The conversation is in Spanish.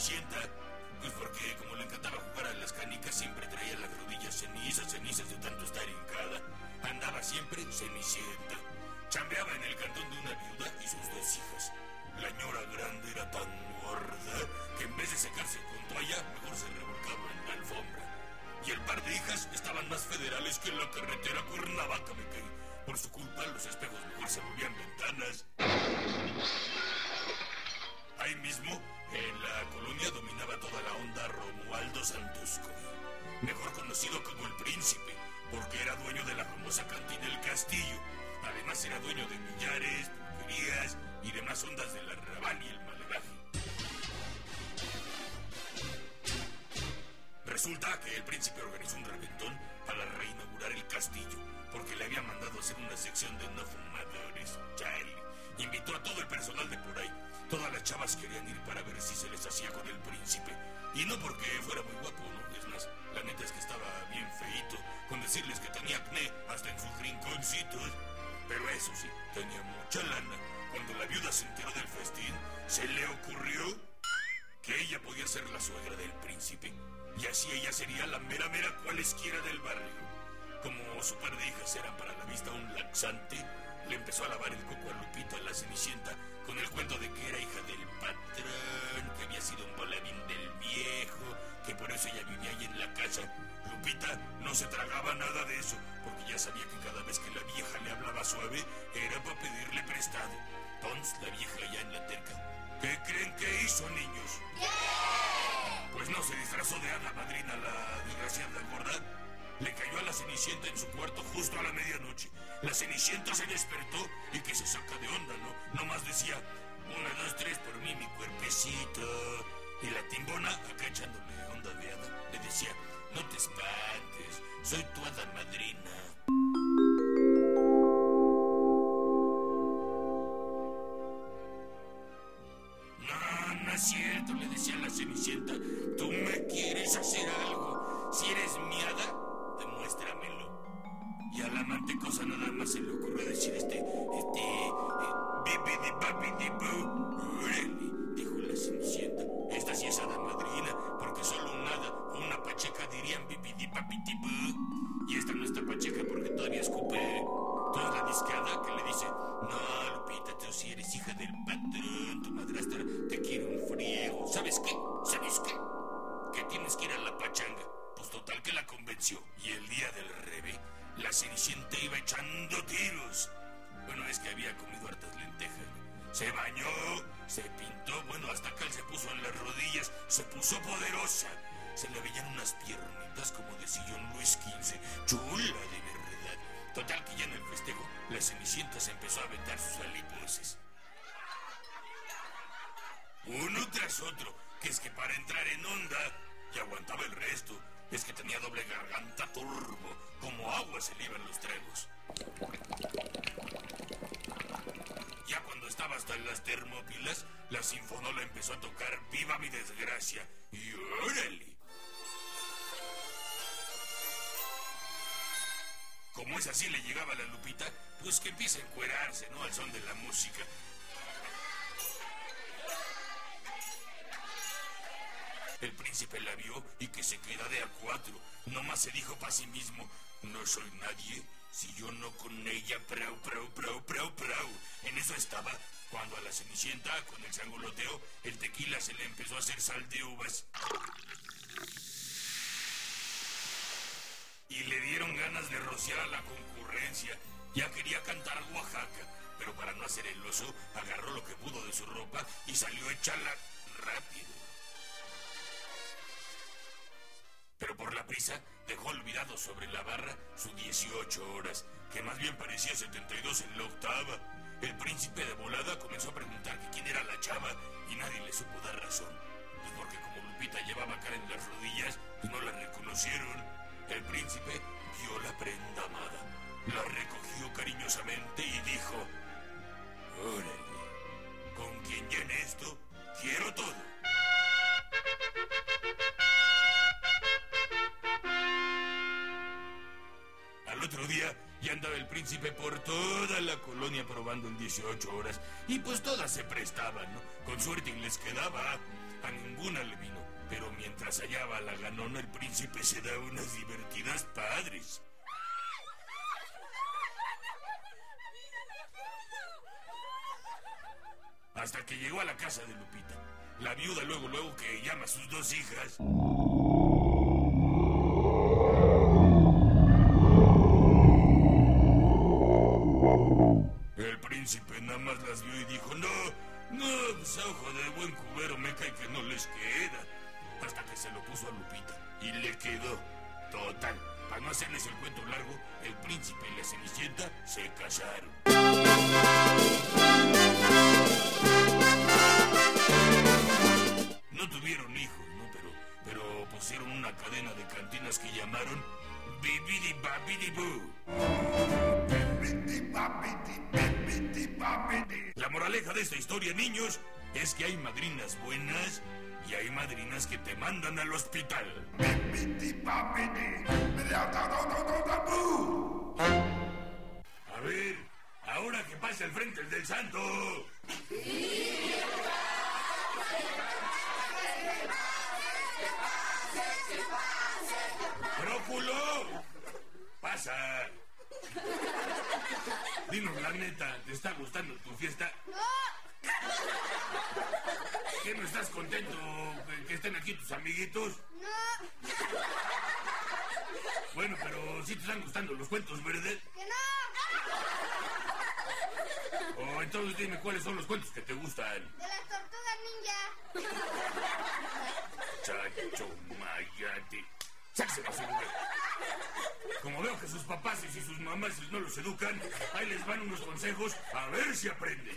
Cenicienta? Pues porque como le encantaba jugar a las canicas, siempre traía las rodillas cenizas, cenizas de tanto estar hincada. Andaba siempre cenicienta. Chambeaba en el cantón de una viuda y sus dos hijas. La ñora grande era tan gorda que en vez de secarse con toalla, mejor se revolcaba en la alfombra. Y el par de hijas estaban más federales que en la carretera Cuernavaca, me caí. Por su culpa, los espejos mejor se volvían ventanas. Dominaba toda la onda Romualdo Santusco, mejor conocido como el Príncipe, porque era dueño de la famosa cantina El Castillo. Además era dueño de millares, pulquerías y demás ondas del arrabal y el malevaje. Resulta que el príncipe organizó un reventón para reinaugurar el castillo, porque le había mandado hacer una sección de no fumadores. Hacía con el príncipe. Y no porque fuera muy guapo, no. Es más, la neta es que estaba bien feito, con decirles que tenía acné hasta en sus rinconcitos. Pero eso sí, tenía mucha lana. Cuando la viuda se enteró del festín, se le ocurrió que ella podía ser la suegra del príncipe. Y así ella sería la mera mera cualesquiera del barrio. Como su par de hijas eran para la vista un laxante, le empezó a lavar el coco a Lupita, la cenicienta, con el cuento de que era hija del patrón, que había sido un voladín del viejo, que por eso ella vivía ahí en la casa. Lupita no se tragaba nada de eso, porque ya sabía que cada vez que la vieja le hablaba suave, era para pedirle prestado. Entonces la vieja ya en la terca. ¿Qué creen que hizo, niños? Pues no se disfrazó de hada madrina la desgraciada la Cenicienta en su cuarto justo a la medianoche. La Cenicienta se despertó y que se saca de onda, ¿no? Nomás decía, una, dos, tres por mí, mi cuerpecito. Y la timbona, acá echándole onda de hada, le decía, no te espantes, soy tu hada madrina. No, no es cierto, le decía la Cenicienta. Tú me quieres hacer algo. Se bañó, se pintó, bueno, hasta acá se puso en las rodillas, se puso poderosa. Se le veían unas piernitas como de sillón Luis XV, chula de verdad. Total que ya en el festejo, la cenicienta se empezó a aventar sus aliposes. Uno tras otro, que es que para entrar en onda, y aguantaba el resto, es que tenía doble garganta turbo, como agua se le los tragos. Ya las termópilas, la sinfonola empezó a tocar Viva mi desgracia. Y órale. Como es así le llegaba la Lupita, pues que empieza a encuerarse, ¿no? Al son de la música. El príncipe la vio y que se queda de a cuatro. Nomás se dijo para sí mismo, no soy nadie si yo no con ella prau, prau, prau, prau, prau. En eso estaba cuando a la cenicienta, con el sangoloteo, el tequila se le empezó a hacer sal de uvas. Y le dieron ganas de rociar a la concurrencia. Ya quería cantar Oaxaca, pero para no hacer el oso, agarró lo que pudo de su ropa y salió a echarla rápido. Pero por la prisa dejó olvidado sobre la barra sus 18 horas, que más bien parecía 72 en la octava. El príncipe de volada comenzó a preguntar quién era la chava y nadie le supo dar razón. Ya andaba el príncipe por toda la colonia probando en 18 horas y pues todas se prestaban, ¿no? Con suerte y les quedaba. a ninguna le vino. Pero mientras hallaba la ganona, el príncipe se daba unas divertidas padres. Hasta que llegó a la casa de Lupita. La viuda luego, luego que llama a sus dos hijas. El príncipe nada más las vio y dijo, no, no, pues ojo de buen cubero me cae que no les queda. Hasta que se lo puso a Lupita y le quedó. Total, para no hacerles el cuento largo, el príncipe y la cenicienta se casaron. No tuvieron hijos, ¿no? Pero, pero pusieron una cadena de cantinas que llamaron Bibidi Babidi Boo. La moraleja de esta historia, niños, es que hay madrinas buenas y hay madrinas que te mandan al hospital. A ver, ahora que pasa el frente el del santo. ¡Próculo! Pasa. Dinos la neta, ¿te está gustando tu fiesta? ¿Qué no estás contento que- estén aquí tus amiguitos? No, Bueno, pero sí te están gustando los cuentos, ¿verdad? que no. O entonces dime cuáles son los cuentos que te gustan. De las tortugas ninja. Chacho Mayate. Sáquese basura. Como veo que sus papás y sus mamás no los educan, ahí les van unos consejos a ver si aprenden.